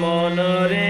মনরে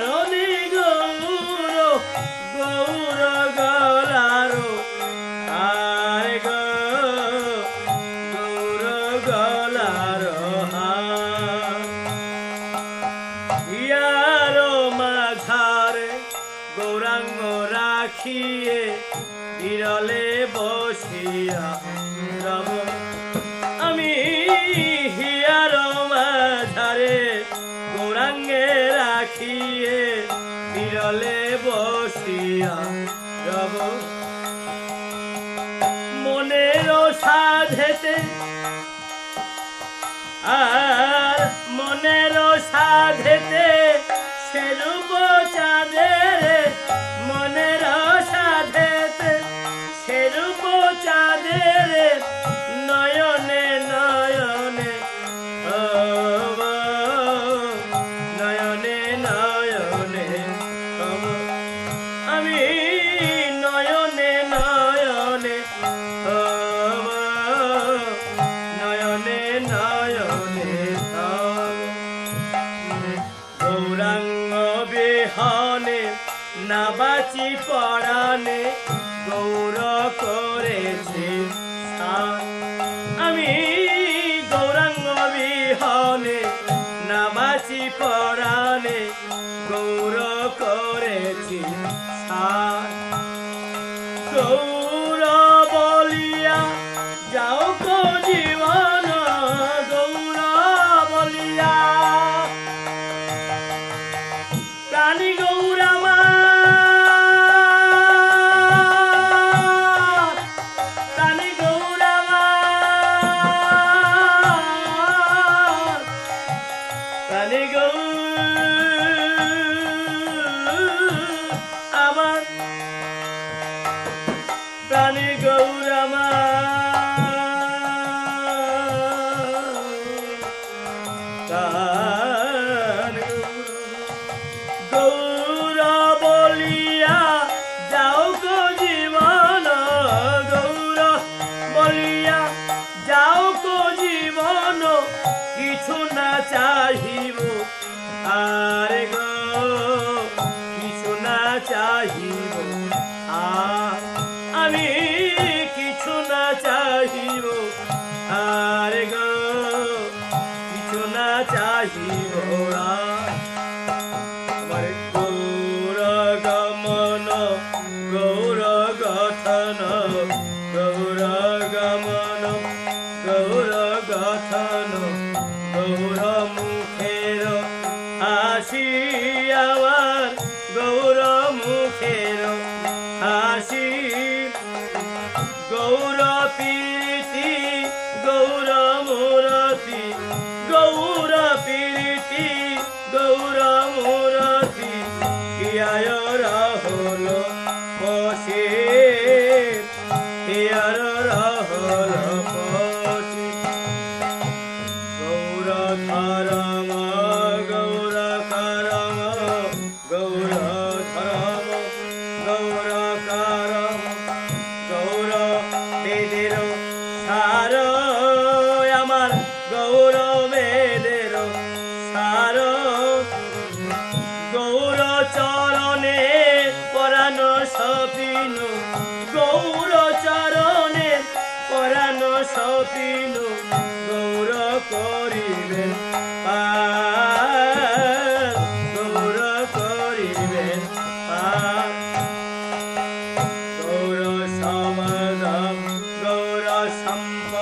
মরণে গৌর গৌর গলার গো গৌর গলার ইয়ার মাঝারে গৌরাঙ্গ রাখিয়ে বিরলে বসিয়া রব রাখিয়ে বিরলে বসিয়া রব। মনের সাধেতে আর মনের সাধেতে গৌরাঙ্গ বিহনে না পড়ানে গৌর করেছে আমি গৌরাঙ্গ বিহনে না পড়ানে গৌর করেছি স্থান। গৌর প্রাণী গৌ। আমার প্রাণী গৌরামা যাও গো জীবন। কিছু না চাহিব। আর গো, কিছু না চাহিব। আমি কিছু না চাহিব। আর গো, কিছু না চাহিব। আমার গৌর গমন গৌর মুখের হাসি আমার গৌর মুখের হাসি। গৌর প্রীতি গৌর মূরতি গৌর প্রীতি গৌর সারো আমার গৌরবের সারো। গৌর চরণে পরাণ সপিন গৌর চরণে পরাণ সপিন গৌর করিবেন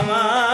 Amar.